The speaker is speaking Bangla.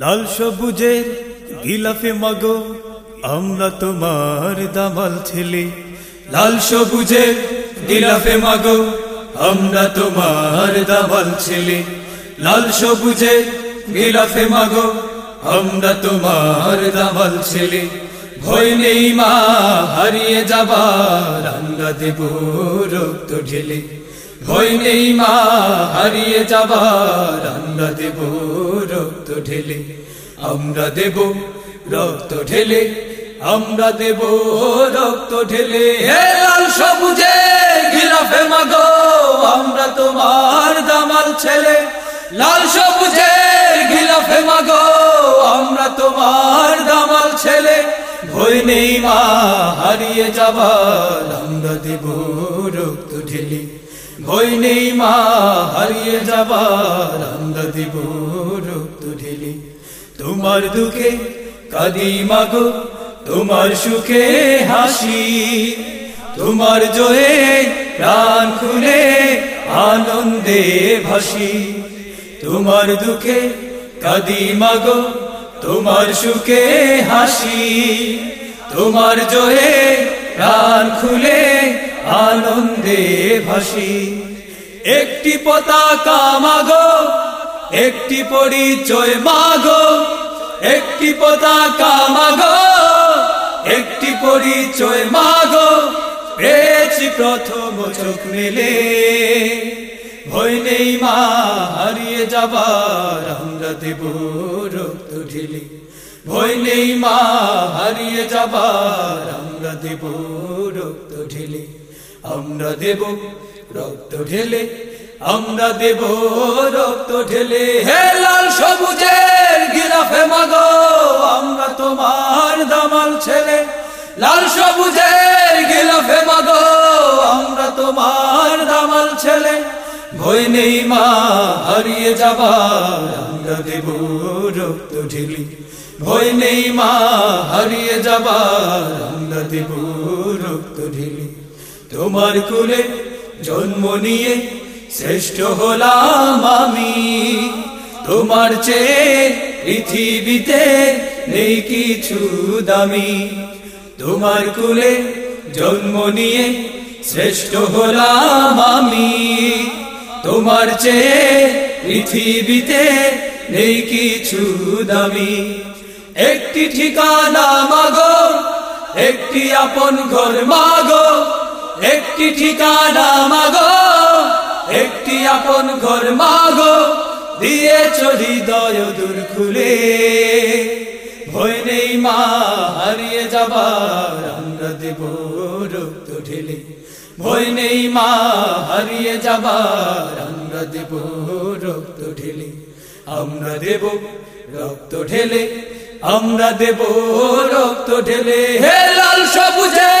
লাল সবুজের গিলাফে মাগো, আমরা তোমার দামাল ছেলে। লাল সবুজের গিলাফে মাগো, আমরা তোমার দামাল ছেলে। লাল সবুজের গিলাফে মাগো, আমরা তোমার দামাল ছেলে। ভয় নেই মা, হারিয়ে যাবার, আমরা দেব রক্ত ঢেলে। ভয় নেই মা, হারিয়ে যাবার। আমরা দেব রক্ত ঢেলে, আমরা দেব রক্ত ঢেলে, আমরা দেব রক্ত ঢেলে। সবুজে গিলাফে মাগো আমরা তোমার দামাল ছেলে। লাল সবুজে গিলাফে মাগো আমরা তোমার দামাল ছেলে। ভয় নেই মা, হারিয়ে যাবার। আমরা দেব রক্ত ঢেলে। ভয় নেই মা, হারিয়ে যাবার আমরা দেব, রক্ত ঢেলে। তোমার দুঃখে কাদি মাগো তোমার সুখে হাসি। তোমার জয়ে প্রাণ খুলে আনন্দে ভাসি। তোমার দুঃখে কাদি মাগো তোমার সুখে হাসি। তোমার জয়ে প্রাণ খুলে আনন্দে ভাসি। একটি পতাকা মাগো, একটি পরিচয় মাগো, একটি পতাকা মাগো, একটি পরিচয় মাগো, পেয়েছি প্রথম চোখ মেলে। ভয় নেই মা, হারিয়ে যাবার, আমরা দেব রক্ত ঢেলে। ভয় নেই মা, হারিয়ে যাবার, আমরা দেব রক্ত ঢেলে। আমরা দেব রক্ত ঢেলে, আমরা দেব রক্ত ঢেলে। হে লাল সবুজের গিলাফে মাগো, আমরা তোমার দামাল ছেলে। লাল সবুজের গিলাফে মাগো, আমরা তোমার দামাল ছেলে। ভয় নেই মা, হারিয়ে যাবার আমরা দেব রক্ত ঢেলে। ভয় নেই মা, হারিয়ে যাবার আমরা দেব রক্ত ঢেলে। তোমার কুলে জন্ম নিয়ে শ্রেষ্ঠ হলাম আমি। তোমার চেয়ে পৃথিবীতে নেই কিছু দামি। তোমার কুলে জন্ম নিয়ে শ্রেষ্ঠ হলাম আমি। তোমার চেয়ে পৃথিবীতে নেই কিছু দামি। একটি ঠিকানা মাগো, একটি আপন ঘর মাগো। একটি ঠিকানা মাগো, একটি আপন ঘর মাগো দিয়ে চলি দয় দূর খুলে। ভয় নেই মা, হারিয়ে যাবার আমরা দেব রক্ত ঢেলে। ভয় নেই মা, হারিয়ে যাবার আমরা দেব রক্ত ঢেলে। আমরা দেব রক্ত ঢেলে, আমরা দেব রক্ত ঢেলে। হে লাল সবুজে